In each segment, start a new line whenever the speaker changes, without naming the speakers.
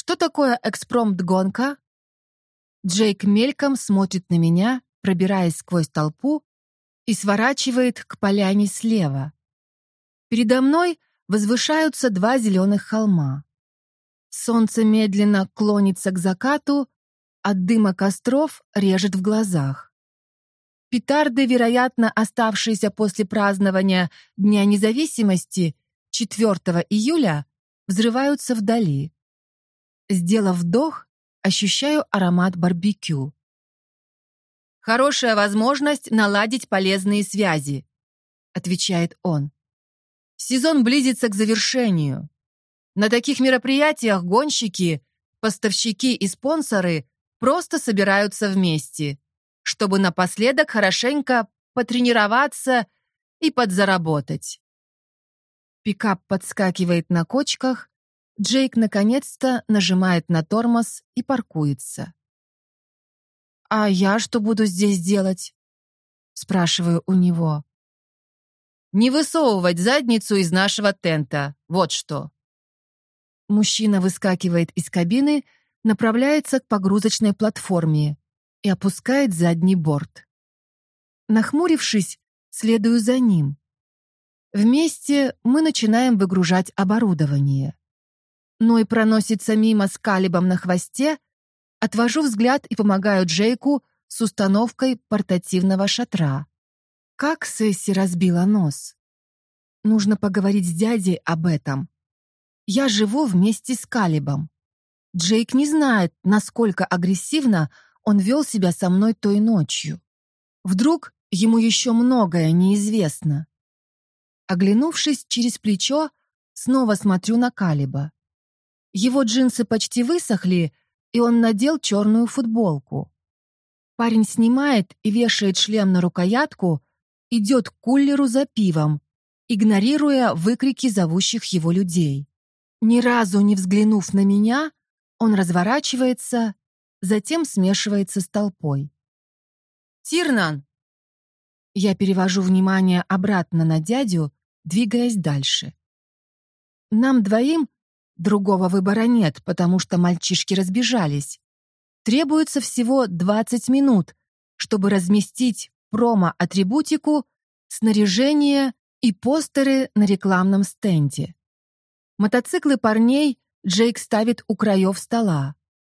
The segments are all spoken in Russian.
Что такое экспромт-гонка? Джейк мельком смотрит на меня, пробираясь сквозь толпу, и сворачивает к поляне слева. Передо мной возвышаются два зеленых холма. Солнце медленно клонится к закату, от дыма костров режет в глазах. Петарды, вероятно, оставшиеся после празднования Дня независимости 4 июля, взрываются вдали. Сделав вдох, ощущаю аромат барбекю. «Хорошая возможность наладить полезные связи», — отвечает он. «Сезон близится к завершению. На таких мероприятиях гонщики, поставщики и спонсоры просто собираются вместе, чтобы напоследок хорошенько потренироваться и подзаработать». Пикап подскакивает на кочках, Джейк наконец-то нажимает на тормоз и паркуется. «А я что буду здесь делать?» Спрашиваю у него. «Не высовывать задницу из нашего тента, вот что». Мужчина выскакивает из кабины, направляется к погрузочной платформе и опускает задний борт. Нахмурившись, следую за ним. Вместе мы начинаем выгружать оборудование. Ной проносится мимо с калибом на хвосте, Отвожу взгляд и помогаю Джейку с установкой портативного шатра. Как Сесси разбила нос? Нужно поговорить с дядей об этом. Я живу вместе с Калибом. Джейк не знает, насколько агрессивно он вел себя со мной той ночью. Вдруг ему еще многое неизвестно. Оглянувшись через плечо, снова смотрю на Калиба. Его джинсы почти высохли, и он надел черную футболку. Парень снимает и вешает шлем на рукоятку, идет к кулеру за пивом, игнорируя выкрики зовущих его людей. Ни разу не взглянув на меня, он разворачивается, затем смешивается с толпой. «Тирнан!» Я перевожу внимание обратно на дядю, двигаясь дальше. Нам двоим Другого выбора нет, потому что мальчишки разбежались. Требуется всего 20 минут, чтобы разместить промо-атрибутику, снаряжение и постеры на рекламном стенде. Мотоциклы парней Джейк ставит у краев стола.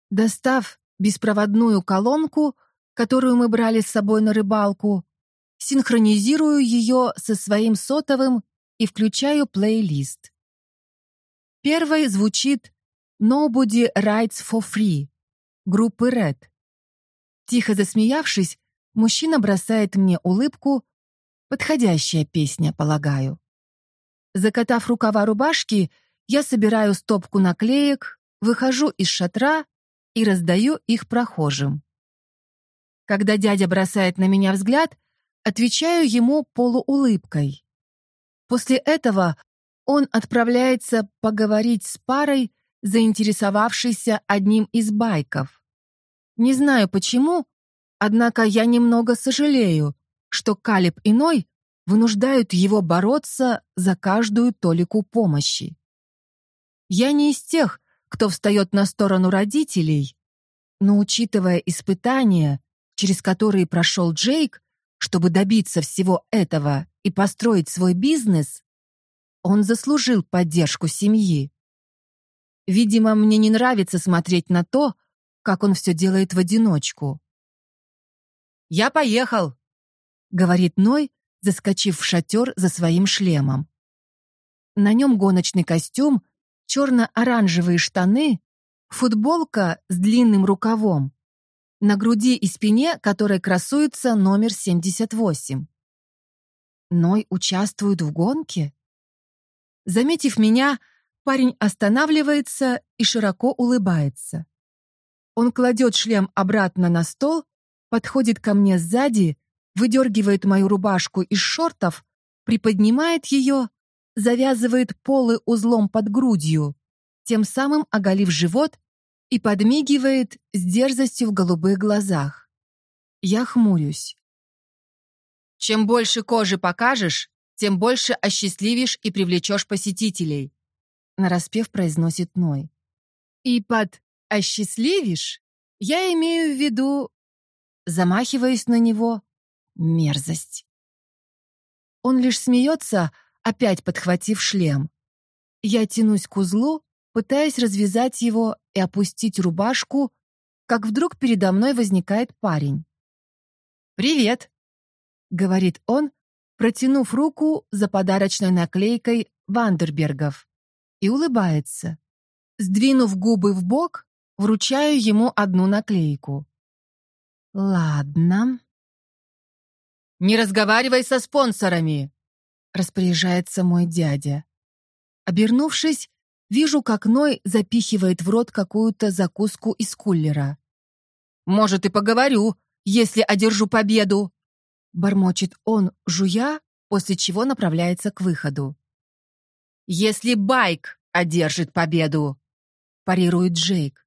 Достав беспроводную колонку, которую мы брали с собой на рыбалку, синхронизирую ее со своим сотовым и включаю плейлист. Первой звучит «Nobody Writes for Free» группы Red. Тихо засмеявшись, мужчина бросает мне улыбку. Подходящая песня, полагаю. Закатав рукава рубашки, я собираю стопку наклеек, выхожу из шатра и раздаю их прохожим. Когда дядя бросает на меня взгляд, отвечаю ему полуулыбкой. После этого он отправляется поговорить с парой, заинтересовавшейся одним из байков. Не знаю почему, однако я немного сожалею, что Калиб и Ной вынуждают его бороться за каждую толику помощи. Я не из тех, кто встает на сторону родителей, но учитывая испытания, через которые прошел Джейк, чтобы добиться всего этого и построить свой бизнес, он заслужил поддержку семьи. Видимо, мне не нравится смотреть на то, как он все делает в одиночку. «Я поехал», — говорит Ной, заскочив в шатер за своим шлемом. На нем гоночный костюм, черно-оранжевые штаны, футболка с длинным рукавом, на груди и спине которой красуется номер 78. Ной участвует в гонке? Заметив меня, парень останавливается и широко улыбается. Он кладет шлем обратно на стол, подходит ко мне сзади, выдергивает мою рубашку из шортов, приподнимает ее, завязывает полы узлом под грудью, тем самым оголив живот и подмигивает с дерзостью в голубых глазах. Я хмурюсь. Чем больше кожи покажешь, тем больше осчастливишь и привлечешь посетителей», — нараспев произносит Ной. И под «осчастливишь» я имею в виду... Замахиваюсь на него. Мерзость. Он лишь смеется, опять подхватив шлем. Я тянусь к узлу, пытаясь развязать его и опустить рубашку, как вдруг передо мной возникает парень. «Привет», — говорит он, протянув руку за подарочной наклейкой Вандербергов, и улыбается. Сдвинув губы в бок, вручаю ему одну наклейку. «Ладно». «Не разговаривай со спонсорами», — распоряжается мой дядя. Обернувшись, вижу, как Ной запихивает в рот какую-то закуску из кулера. «Может, и поговорю, если одержу победу!» Бормочет он, жуя, после чего направляется к выходу. «Если Байк одержит победу!» парирует Джейк.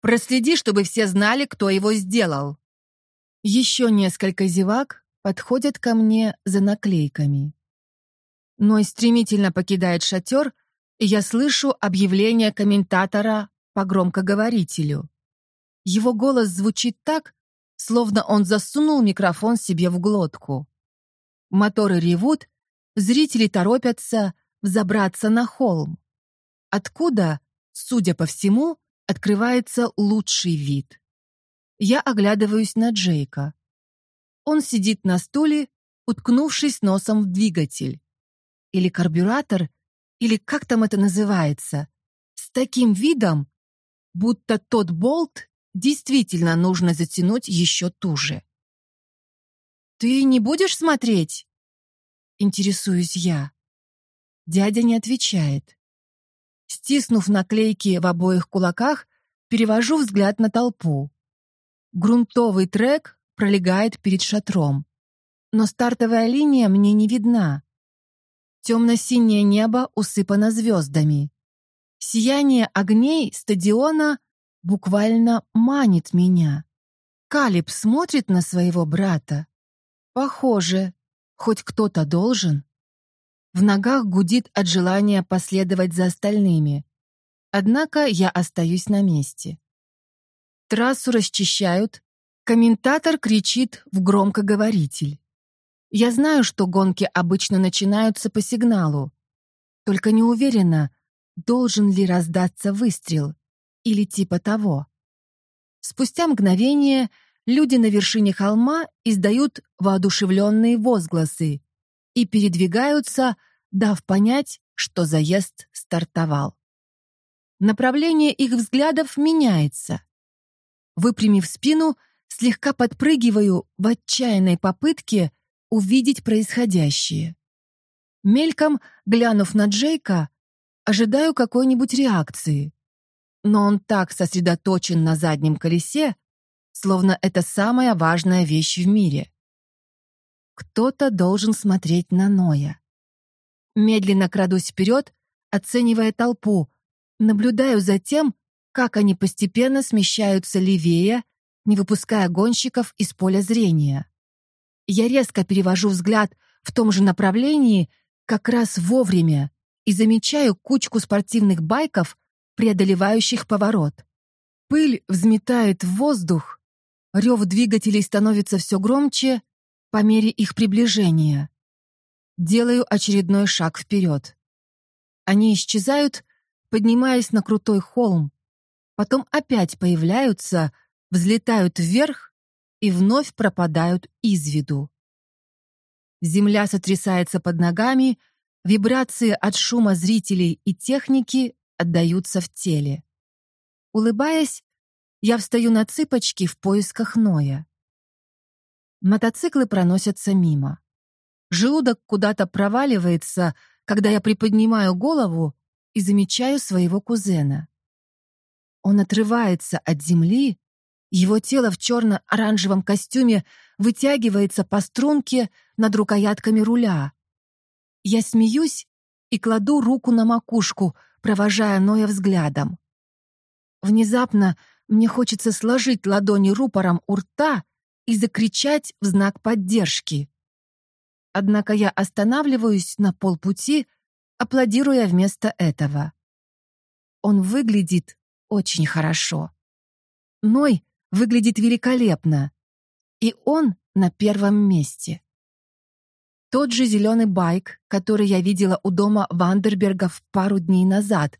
«Проследи, чтобы все знали, кто его сделал!» Еще несколько зевак подходят ко мне за наклейками. Ной стремительно покидает шатер, и я слышу объявление комментатора по громкоговорителю. Его голос звучит так, словно он засунул микрофон себе в глотку. Моторы ревут, зрители торопятся взобраться на холм. Откуда, судя по всему, открывается лучший вид. Я оглядываюсь на Джейка. Он сидит на стуле, уткнувшись носом в двигатель. Или карбюратор, или как там это называется, с таким видом, будто тот болт действительно нужно затянуть еще туже. «Ты не будешь смотреть?» Интересуюсь я. Дядя не отвечает. Стиснув наклейки в обоих кулаках, перевожу взгляд на толпу. Грунтовый трек пролегает перед шатром. Но стартовая линия мне не видна. Темно-синее небо усыпано звездами. Сияние огней стадиона буквально манит меня. Калиб смотрит на своего брата. Похоже, хоть кто-то должен. В ногах гудит от желания последовать за остальными. Однако я остаюсь на месте. Трассу расчищают. Комментатор кричит в громкоговоритель. Я знаю, что гонки обычно начинаются по сигналу. Только не уверена, должен ли раздаться выстрел или типа того. Спустя мгновение люди на вершине холма издают воодушевленные возгласы и передвигаются, дав понять, что заезд стартовал. Направление их взглядов меняется. Выпрямив спину, слегка подпрыгиваю в отчаянной попытке увидеть происходящее. Мельком, глянув на Джейка, ожидаю какой-нибудь реакции но он так сосредоточен на заднем колесе, словно это самая важная вещь в мире. Кто-то должен смотреть на Ноя. Медленно крадусь вперед, оценивая толпу, наблюдаю за тем, как они постепенно смещаются левее, не выпуская гонщиков из поля зрения. Я резко перевожу взгляд в том же направлении, как раз вовремя, и замечаю кучку спортивных байков, преодолевающих поворот. Пыль взметает в воздух, рев двигателей становится все громче по мере их приближения. Делаю очередной шаг вперед. Они исчезают, поднимаясь на крутой холм, потом опять появляются, взлетают вверх и вновь пропадают из виду. Земля сотрясается под ногами, вибрации от шума зрителей и техники отдаются в теле. Улыбаясь, я встаю на цыпочки в поисках Ноя. Мотоциклы проносятся мимо. Желудок куда-то проваливается, когда я приподнимаю голову и замечаю своего кузена. Он отрывается от земли, его тело в черно-оранжевом костюме вытягивается по струнке над рукоятками руля. Я смеюсь и кладу руку на макушку — провожая Ноя взглядом. Внезапно мне хочется сложить ладони рупором у рта и закричать в знак поддержки. Однако я останавливаюсь на полпути, аплодируя вместо этого. Он выглядит очень хорошо. Ной выглядит великолепно, и он на первом месте. Тот же зеленый байк, который я видела у дома Вандербергов пару дней назад,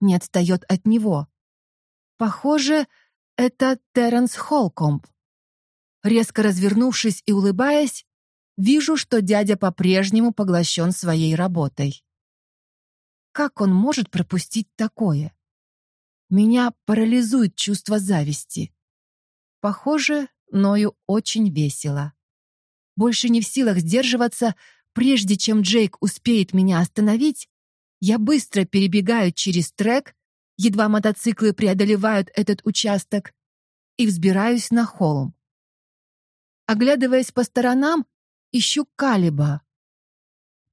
не отстает от него. Похоже, это Терренс Холкомб. Резко развернувшись и улыбаясь, вижу, что дядя по-прежнему поглощен своей работой. Как он может пропустить такое? Меня парализует чувство зависти. Похоже, Ною очень весело. Больше не в силах сдерживаться, прежде чем Джейк успеет меня остановить, я быстро перебегаю через трек, едва мотоциклы преодолевают этот участок, и взбираюсь на холм. Оглядываясь по сторонам, ищу Калиба,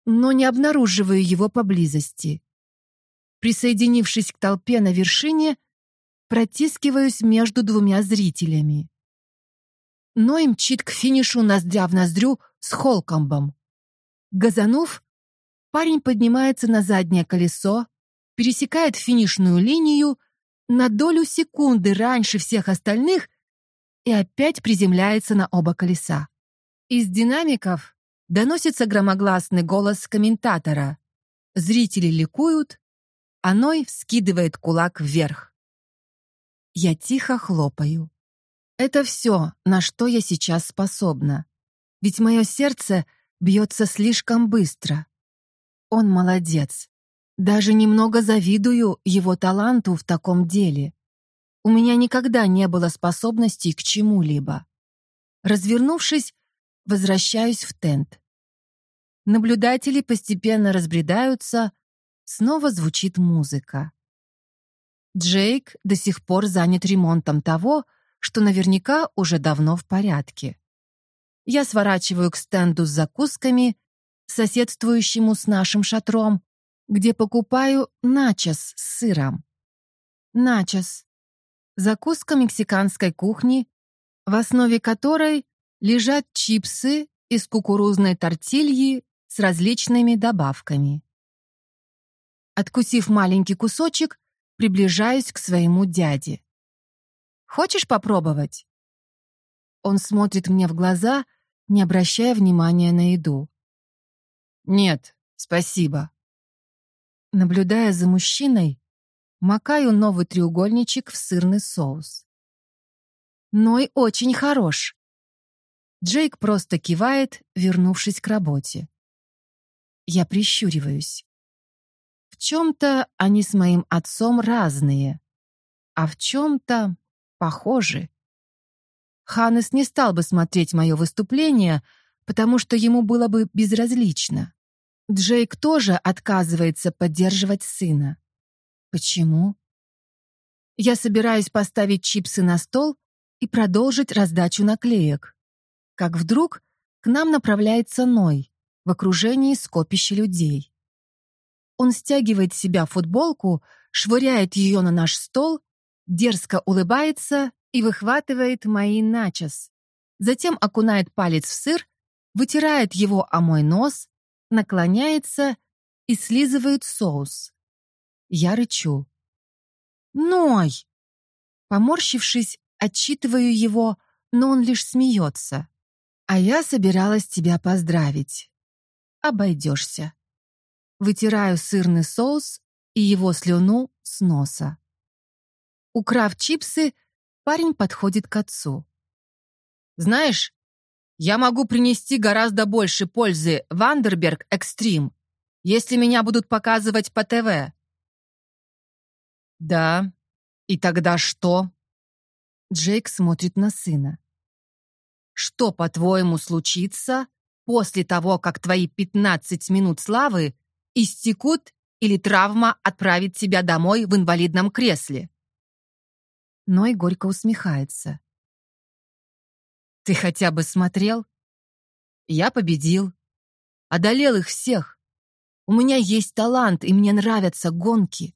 но не обнаруживаю его поблизости. Присоединившись к толпе на вершине, протискиваюсь между двумя зрителями. Ной мчит к финишу ноздря в ноздрю с Холкомбом. Газанув, парень поднимается на заднее колесо, пересекает финишную линию на долю секунды раньше всех остальных и опять приземляется на оба колеса. Из динамиков доносится громогласный голос комментатора. Зрители ликуют, а Ной вскидывает кулак вверх. Я тихо хлопаю. Это все, на что я сейчас способна. Ведь мое сердце бьется слишком быстро. Он молодец. Даже немного завидую его таланту в таком деле. У меня никогда не было способностей к чему-либо. Развернувшись, возвращаюсь в тент. Наблюдатели постепенно разбредаются, снова звучит музыка. Джейк до сих пор занят ремонтом того, что наверняка уже давно в порядке. Я сворачиваю к стенду с закусками, соседствующему с нашим шатром, где покупаю начос с сыром. Начос. Закуска мексиканской кухни, в основе которой лежат чипсы из кукурузной тортильи с различными добавками. Откусив маленький кусочек, приближаюсь к своему дяде. «Хочешь попробовать?» Он смотрит мне в глаза, не обращая внимания на еду. «Нет, спасибо». Наблюдая за мужчиной, макаю новый треугольничек в сырный соус. Ной очень хорош. Джейк просто кивает, вернувшись к работе. Я прищуриваюсь. В чем-то они с моим отцом разные, а в чем-то похожи. Ханнес не стал бы смотреть мое выступление, потому что ему было бы безразлично. Джейк тоже отказывается поддерживать сына. Почему? Я собираюсь поставить чипсы на стол и продолжить раздачу наклеек. Как вдруг к нам направляется Ной в окружении скопища людей. Он стягивает с себя футболку, швыряет ее на наш стол, дерзко улыбается и выхватывает мои начос. Затем окунает палец в сыр, вытирает его о мой нос, наклоняется и слизывает соус. Я рычу. «Ной!» Поморщившись, отчитываю его, но он лишь смеется. «А я собиралась тебя поздравить. Обойдешься». Вытираю сырный соус и его слюну с носа. Украв чипсы, парень подходит к отцу. «Знаешь, я могу принести гораздо больше пользы Вандерберг Экстрим, если меня будут показывать по ТВ. «Да. И тогда что?» Джейк смотрит на сына. «Что, по-твоему, случится после того, как твои 15 минут славы истекут или травма отправит тебя домой в инвалидном кресле?» Ной горько усмехается. «Ты хотя бы смотрел? Я победил. Одолел их всех. У меня есть талант, и мне нравятся гонки.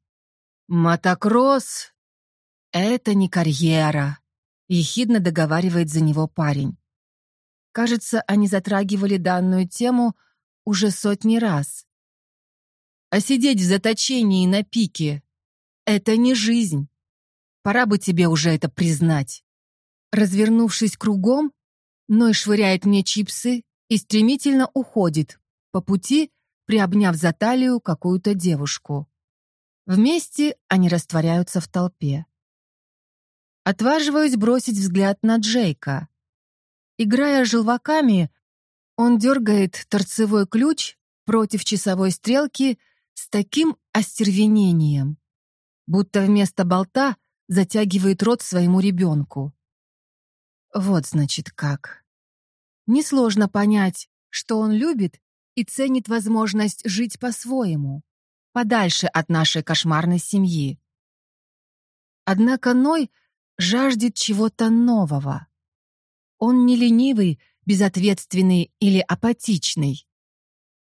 «Мотокросс — это не карьера», — ехидно договаривает за него парень. Кажется, они затрагивали данную тему уже сотни раз. А сидеть в заточении на пике — это не жизнь. Пора бы тебе уже это признать. Развернувшись кругом, Ной швыряет мне чипсы и стремительно уходит, по пути приобняв за талию какую-то девушку. Вместе они растворяются в толпе. Отваживаюсь бросить взгляд на Джейка. Играя желваками, он дергает торцевой ключ против часовой стрелки с таким остервенением, будто вместо болта затягивает рот своему ребенку. Вот, значит, как. Несложно понять, что он любит и ценит возможность жить по-своему, подальше от нашей кошмарной семьи. Однако Ной жаждет чего-то нового. Он не ленивый, безответственный или апатичный.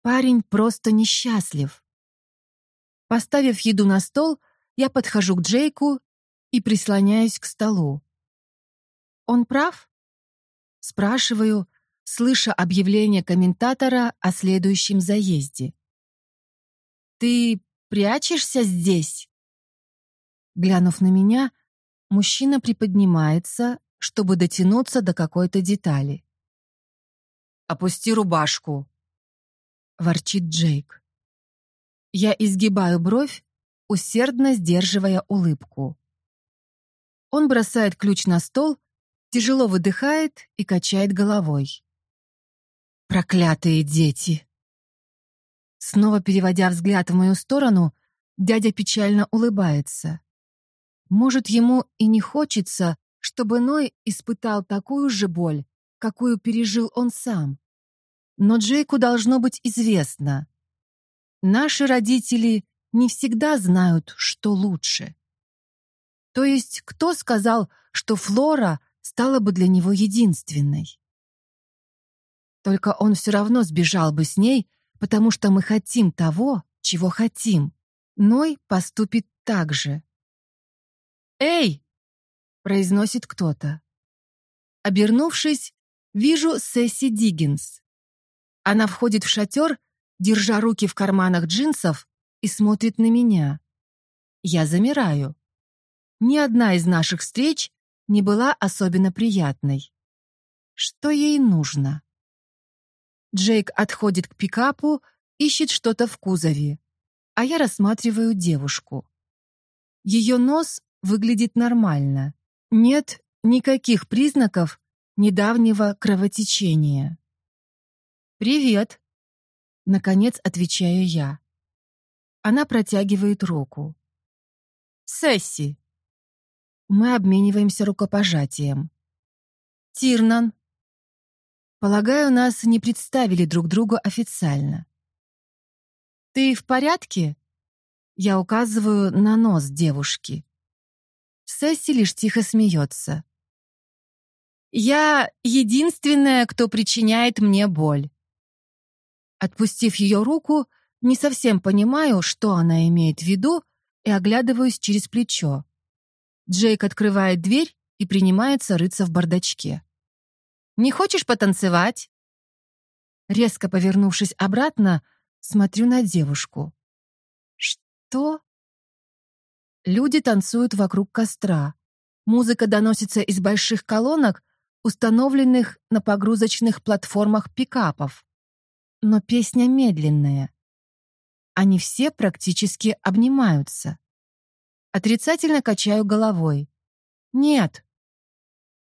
Парень просто несчастлив. Поставив еду на стол, я подхожу к Джейку и прислоняюсь к столу. Он прав? Спрашиваю, слыша объявление комментатора о следующем заезде. «Ты прячешься здесь?» Глянув на меня, мужчина приподнимается, чтобы дотянуться до какой-то детали. «Опусти рубашку», — ворчит Джейк. Я изгибаю бровь, усердно сдерживая улыбку. Он бросает ключ на стол, тяжело выдыхает и качает головой. Проклятые дети! Снова переводя взгляд в мою сторону, дядя печально улыбается. Может, ему и не хочется, чтобы Ной испытал такую же боль, какую пережил он сам. Но Джейку должно быть известно. Наши родители не всегда знают, что лучше. То есть, кто сказал, что Флора стала бы для него единственной? Только он все равно сбежал бы с ней, потому что мы хотим того, чего хотим. Ной поступит так же. «Эй!» — произносит кто-то. Обернувшись, вижу Сесси Диггинс. Она входит в шатер, держа руки в карманах джинсов, и смотрит на меня. Я замираю. Ни одна из наших встреч не была особенно приятной. Что ей нужно? Джейк отходит к пикапу, ищет что-то в кузове, а я рассматриваю девушку. Ее нос выглядит нормально. Нет никаких признаков недавнего кровотечения. «Привет!» — наконец отвечаю я. Она протягивает руку. «Сесси!» Мы обмениваемся рукопожатием. «Тирнан!» Полагаю, нас не представили друг другу официально. «Ты в порядке?» Я указываю на нос девушки. Сесси лишь тихо смеется. «Я единственная, кто причиняет мне боль». Отпустив ее руку, не совсем понимаю, что она имеет в виду, и оглядываюсь через плечо. Джейк открывает дверь и принимается рыться в бардачке. Не хочешь потанцевать?» Резко повернувшись обратно, смотрю на девушку. «Что?» Люди танцуют вокруг костра. Музыка доносится из больших колонок, установленных на погрузочных платформах пикапов. Но песня медленная. Они все практически обнимаются. Отрицательно качаю головой. «Нет,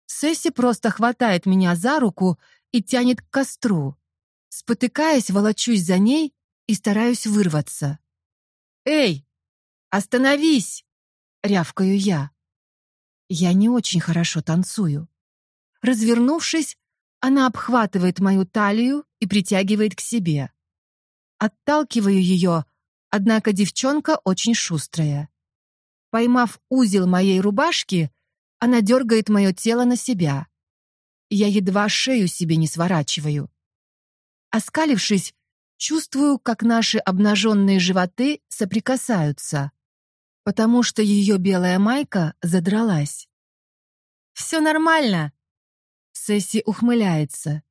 Сесси просто хватает меня за руку и тянет к костру. Спотыкаясь, волочусь за ней и стараюсь вырваться. «Эй, остановись!» — рявкаю я. Я не очень хорошо танцую. Развернувшись, она обхватывает мою талию и притягивает к себе. Отталкиваю ее, однако девчонка очень шустрая. Поймав узел моей рубашки, она дергает мое тело на себя. Я едва шею себе не сворачиваю. Оскалившись, чувствую, как наши обнаженные животы соприкасаются, потому что ее белая майка задралась. «Все нормально!» Сесси ухмыляется.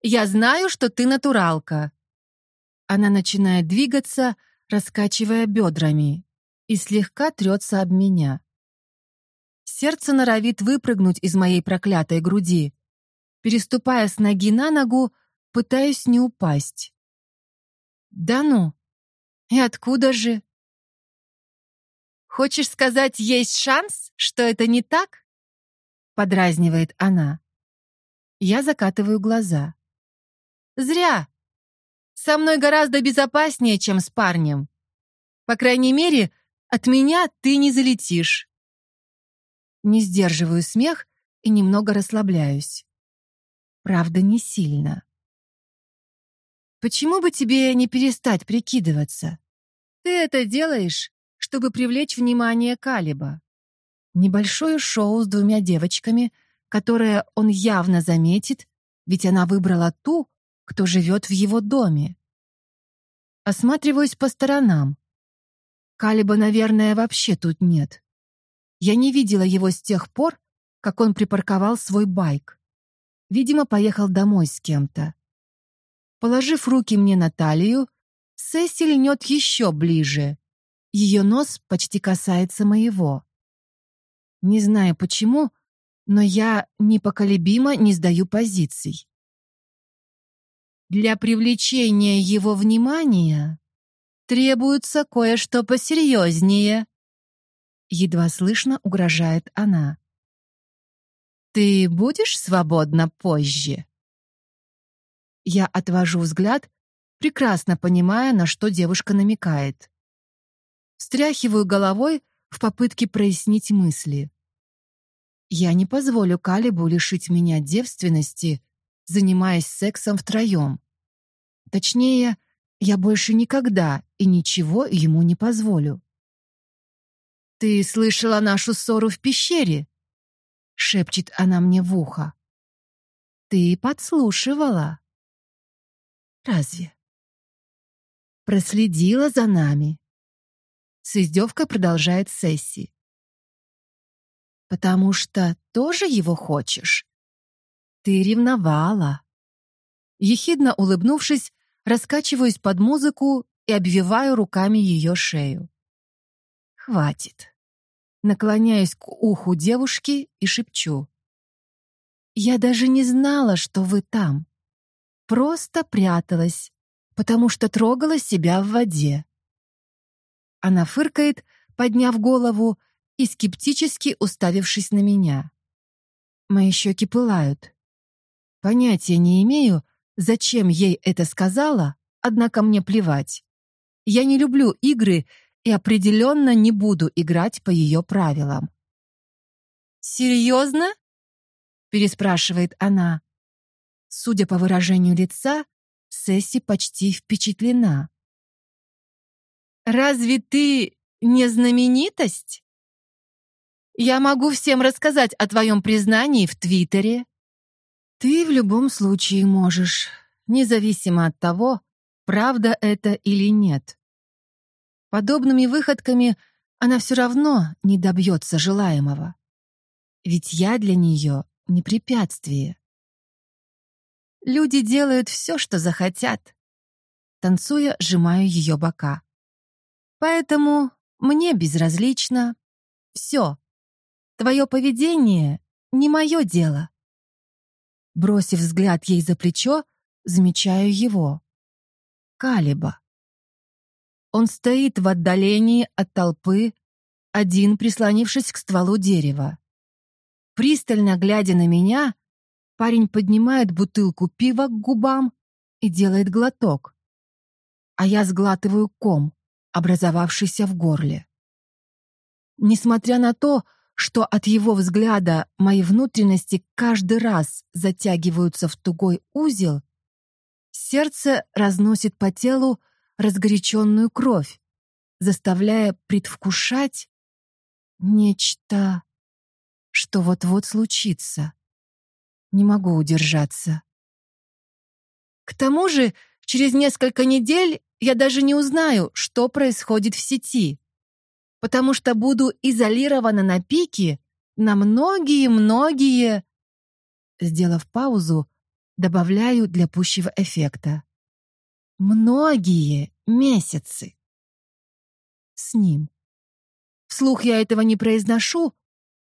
«Я знаю, что ты натуралка!» Она начинает двигаться, раскачивая бедрами, и слегка трется об меня. Сердце норовит выпрыгнуть из моей проклятой груди. Переступая с ноги на ногу, пытаюсь не упасть. Да ну? И откуда же? Хочешь сказать, есть шанс, что это не так? Подразнивает она. Я закатываю глаза. Зря. Со мной гораздо безопаснее, чем с парнем. По крайней мере, от меня ты не залетишь. Не сдерживаю смех и немного расслабляюсь. Правда, не сильно. Почему бы тебе не перестать прикидываться? Ты это делаешь, чтобы привлечь внимание Калиба. Небольшое шоу с двумя девочками, которое он явно заметит, ведь она выбрала ту, кто живет в его доме. Осматриваюсь по сторонам. Калиба, наверное, вообще тут нет. Я не видела его с тех пор, как он припарковал свой байк. Видимо, поехал домой с кем-то. Положив руки мне на талию, Сесси льнет еще ближе. Ее нос почти касается моего. Не знаю почему, но я непоколебимо не сдаю позиций. Для привлечения его внимания требуется кое-что посерьезнее. Едва слышно угрожает она. Ты будешь свободна позже? Я отвожу взгляд, прекрасно понимая, на что девушка намекает. Встряхиваю головой в попытке прояснить мысли. Я не позволю Калибу лишить меня девственности, занимаясь сексом втроем. Точнее, я больше никогда и ничего ему не позволю. «Ты слышала нашу ссору в пещере?» — шепчет она мне в ухо. «Ты подслушивала?» «Разве?» «Проследила за нами». С издевкой продолжает Сесси. «Потому что тоже его хочешь?» «Ты ревновала». Ехидно улыбнувшись, раскачиваюсь под музыку и обвиваю руками ее шею. Хватит. Наклоняюсь к уху девушки и шепчу. Я даже не знала, что вы там. Просто пряталась, потому что трогала себя в воде. Она фыркает, подняв голову и скептически уставившись на меня. Мои щеки пылают. Понятия не имею, Зачем ей это сказала, однако мне плевать. Я не люблю игры и определенно не буду играть по ее правилам. «Серьезно?» — переспрашивает она. Судя по выражению лица, Сесси почти впечатлена. «Разве ты не знаменитость? Я могу всем рассказать о твоем признании в Твиттере. Ты в любом случае можешь, независимо от того, правда это или нет. Подобными выходками она все равно не добьется желаемого. Ведь я для нее не препятствие. Люди делают все, что захотят. Танцуя, сжимаю ее бока. Поэтому мне безразлично. Все. Твое поведение не мое дело. Бросив взгляд ей за плечо, замечаю его. Калиба. Он стоит в отдалении от толпы, один прислонившись к стволу дерева. Пристально глядя на меня, парень поднимает бутылку пива к губам и делает глоток. А я сглатываю ком, образовавшийся в горле. Несмотря на то, что от его взгляда мои внутренности каждый раз затягиваются в тугой узел, сердце разносит по телу разгоряченную кровь, заставляя предвкушать нечто, что вот-вот случится. Не могу удержаться. К тому же, через несколько недель я даже не узнаю, что происходит в сети потому что буду изолирована на пике на многие-многие... Сделав паузу, добавляю для пущего эффекта. Многие месяцы. С ним. Вслух я этого не произношу,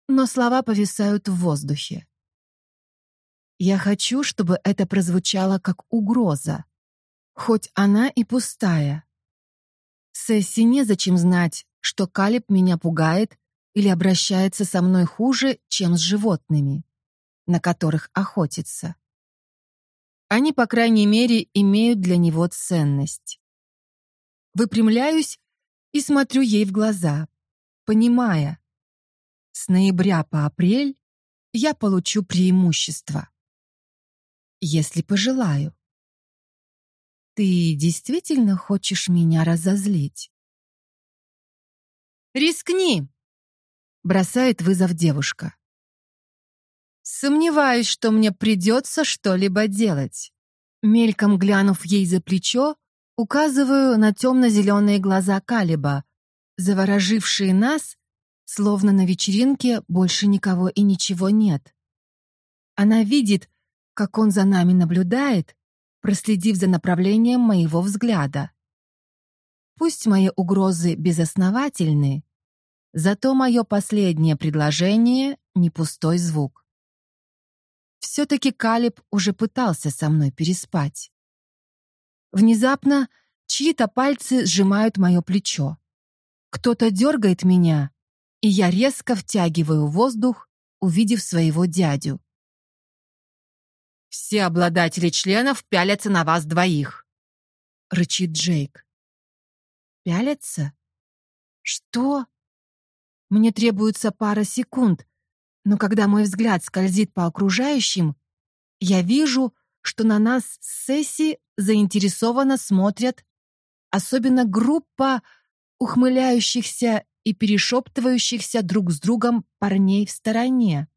но слова повисают в воздухе. Я хочу, чтобы это прозвучало как угроза, хоть она и пустая. Сесси незачем знать, что Калиб меня пугает или обращается со мной хуже, чем с животными, на которых охотится. Они, по крайней мере, имеют для него ценность. Выпрямляюсь и смотрю ей в глаза, понимая, с ноября по апрель я получу преимущество. Если пожелаю. Ты действительно хочешь меня разозлить? Рискни, бросает вызов девушка. Сомневаюсь, что мне придется что-либо делать. Мельком глянув ей за плечо, указываю на темно-зеленые глаза Калиба, заворожившие нас, словно на вечеринке больше никого и ничего нет. Она видит, как он за нами наблюдает, проследив за направлением моего взгляда. Пусть мои угрозы безосновательны, зато мое последнее предложение — не пустой звук. Все-таки Калиб уже пытался со мной переспать. Внезапно чьи-то пальцы сжимают мое плечо. Кто-то дергает меня, и я резко втягиваю воздух, увидев своего дядю. «Все обладатели членов пялятся на вас двоих», — рычит Джейк. «Пялятся? Что?» Мне требуется пара секунд, но когда мой взгляд скользит по окружающим, я вижу, что на нас с Сесси заинтересованно смотрят, особенно группа ухмыляющихся и перешептывающихся друг с другом парней в стороне.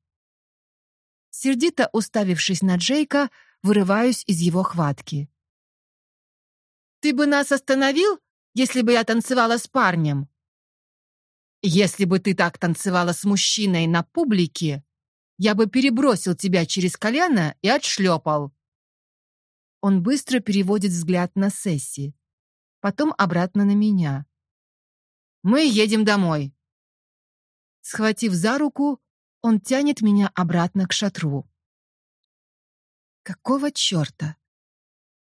Сердито уставившись на Джейка, вырываюсь из его хватки. «Ты бы нас остановил, если бы я танцевала с парнем?» Если бы ты так танцевала с мужчиной на публике, я бы перебросил тебя через колено и отшлепал. Он быстро переводит взгляд на Сесси, потом обратно на меня. Мы едем домой. Схватив за руку, он тянет меня обратно к шатру. Какого черта?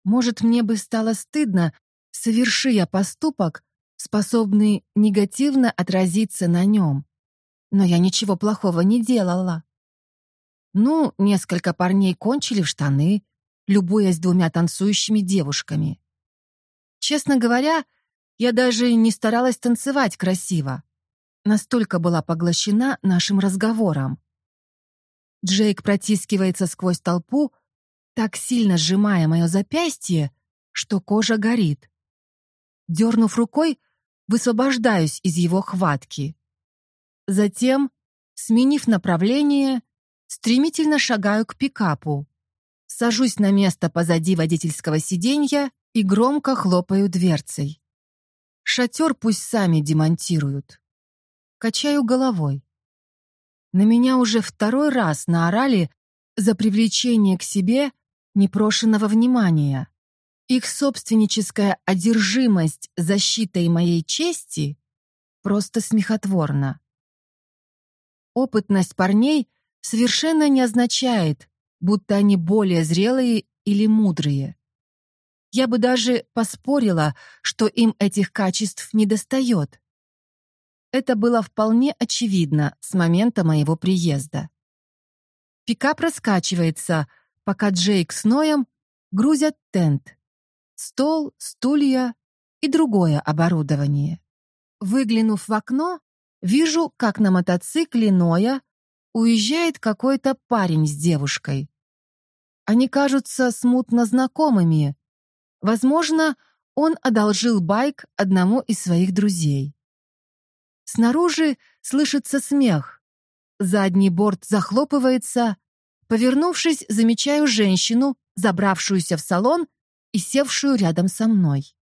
Может, мне бы стало стыдно, соверши я поступок, способный негативно отразиться на нем. Но я ничего плохого не делала. Ну, несколько парней кончили в штаны, любуясь двумя танцующими девушками. Честно говоря, я даже не старалась танцевать красиво. Настолько была поглощена нашим разговором. Джейк протискивается сквозь толпу, так сильно сжимая мое запястье, что кожа горит. Дернув рукой, высвобождаюсь из его хватки. Затем, сменив направление, стремительно шагаю к пикапу, сажусь на место позади водительского сиденья и громко хлопаю дверцей. Шатер пусть сами демонтируют. Качаю головой. На меня уже второй раз наорали за привлечение к себе непрошенного внимания. Их собственническая одержимость защитой моей чести просто смехотворна. Опытность парней совершенно не означает, будто они более зрелые или мудрые. Я бы даже поспорила, что им этих качеств недостает. Это было вполне очевидно с момента моего приезда. Пикап раскачивается, пока Джейк с Ноем грузят тент стол, стулья и другое оборудование. Выглянув в окно, вижу, как на мотоцикле Ноя уезжает какой-то парень с девушкой. Они кажутся смутно знакомыми. Возможно, он одолжил байк одному из своих друзей. Снаружи слышится смех. Задний борт захлопывается. Повернувшись, замечаю женщину, забравшуюся в салон и севшую рядом со мной.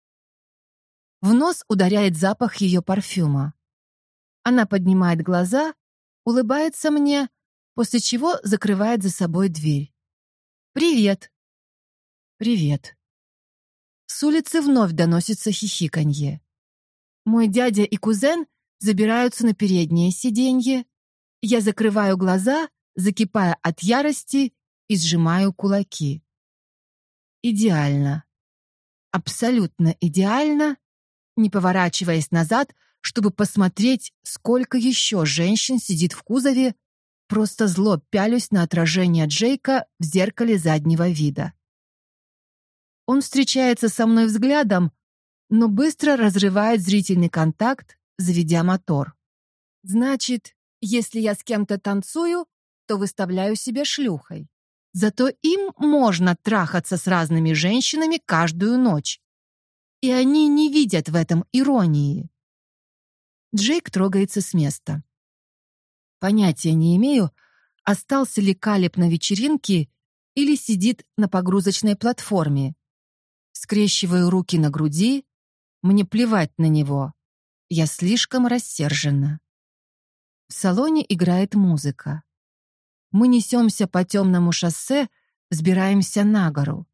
В нос ударяет запах ее парфюма. Она поднимает глаза, улыбается мне, после чего закрывает за собой дверь. «Привет!» «Привет!» С улицы вновь доносится хихиканье. Мой дядя и кузен забираются на переднее сиденье. Я закрываю глаза, закипая от ярости и сжимаю кулаки. Идеально. Абсолютно идеально, не поворачиваясь назад, чтобы посмотреть, сколько еще женщин сидит в кузове, просто зло пялюсь на отражение Джейка в зеркале заднего вида. Он встречается со мной взглядом, но быстро разрывает зрительный контакт, заведя мотор. Значит, если я с кем-то танцую, то выставляю себя шлюхой. Зато им можно трахаться с разными женщинами каждую ночь. И они не видят в этом иронии. Джейк трогается с места. Понятия не имею, остался ли Калеб на вечеринке или сидит на погрузочной платформе. Скрещиваю руки на груди, мне плевать на него. Я слишком рассержена. В салоне играет музыка. Мы несемся по темному шоссе, взбираемся на гору.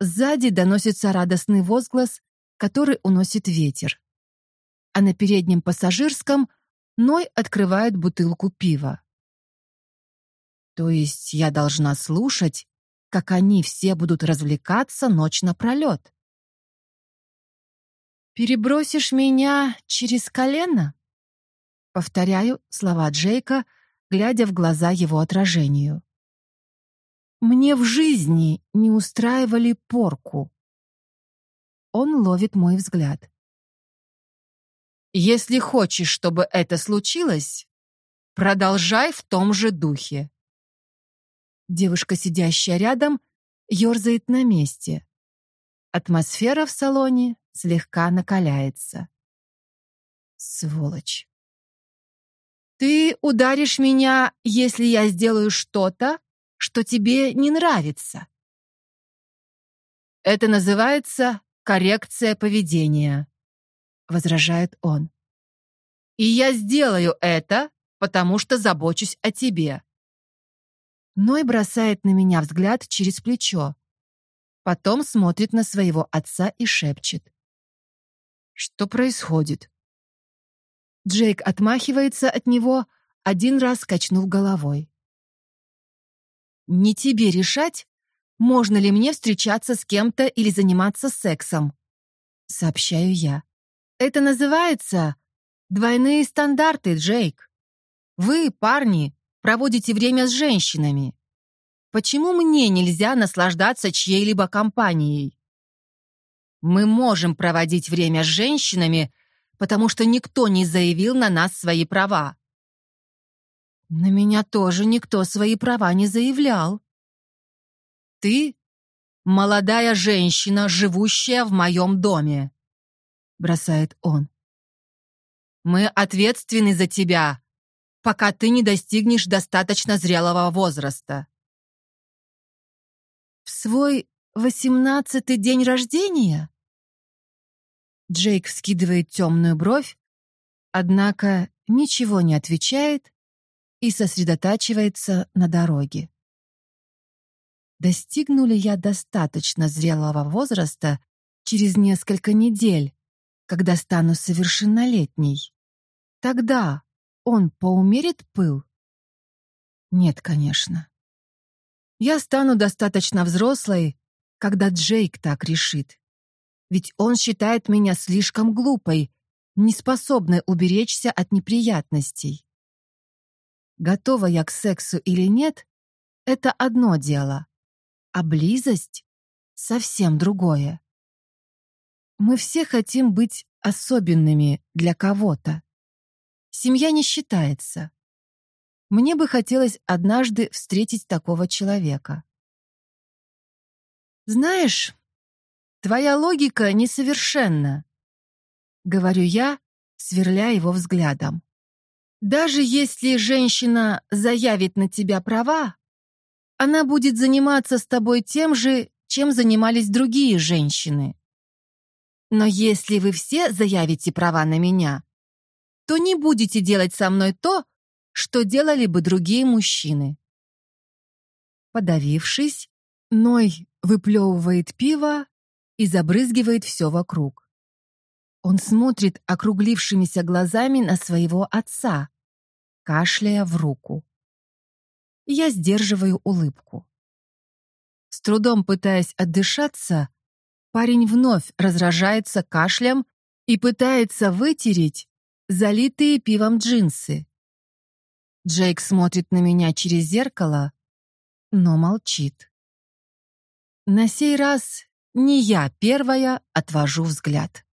Сзади доносится радостный возглас, который уносит ветер. А на переднем пассажирском Ной открывает бутылку пива. То есть я должна слушать, как они все будут развлекаться ночь напролет. «Перебросишь меня через колено?» Повторяю слова Джейка, глядя в глаза его отражению. Мне в жизни не устраивали порку. Он ловит мой взгляд. Если хочешь, чтобы это случилось, продолжай в том же духе. Девушка, сидящая рядом, ерзает на месте. Атмосфера в салоне слегка накаляется. Сволочь. Ты ударишь меня, если я сделаю что-то, что тебе не нравится. Это называется коррекция поведения, возражает он. И я сделаю это, потому что забочусь о тебе. Ной бросает на меня взгляд через плечо. Потом смотрит на своего отца и шепчет. Что происходит? Джейк отмахивается от него, один раз качнув головой. «Не тебе решать, можно ли мне встречаться с кем-то или заниматься сексом», — сообщаю я. «Это называется двойные стандарты, Джейк. Вы, парни, проводите время с женщинами. Почему мне нельзя наслаждаться чьей-либо компанией? Мы можем проводить время с женщинами, потому что никто не заявил на нас свои права. На меня тоже никто свои права не заявлял. Ты — молодая женщина, живущая в моем доме, бросает он. Мы ответственны за тебя, пока ты не достигнешь достаточно зрелого возраста. В свой восемнадцатый день рождения? Джейк вскидывает темную бровь, однако ничего не отвечает и сосредотачивается на дороге. Достигну ли я достаточно зрелого возраста через несколько недель, когда стану совершеннолетней? Тогда он поумерит пыл? Нет, конечно. Я стану достаточно взрослой, когда Джейк так решит ведь он считает меня слишком глупой, неспособной уберечься от неприятностей. Готова я к сексу или нет — это одно дело, а близость — совсем другое. Мы все хотим быть особенными для кого-то. Семья не считается. Мне бы хотелось однажды встретить такого человека. Знаешь, Твоя логика несовершенна, говорю я, сверля его взглядом. Даже если женщина заявит на тебя права, она будет заниматься с тобой тем же, чем занимались другие женщины. Но если вы все заявите права на меня, то не будете делать со мной то, что делали бы другие мужчины. Подавившись, Ной выплевывает пиво и забрызгивает все вокруг. Он смотрит округлившимися глазами на своего отца. кашляя в руку. Я сдерживаю улыбку. С трудом пытаясь отдышаться, парень вновь разражается кашлем и пытается вытереть залитые пивом джинсы. Джейк смотрит на меня через зеркало, но молчит. На сей раз не я первая отвожу взгляд.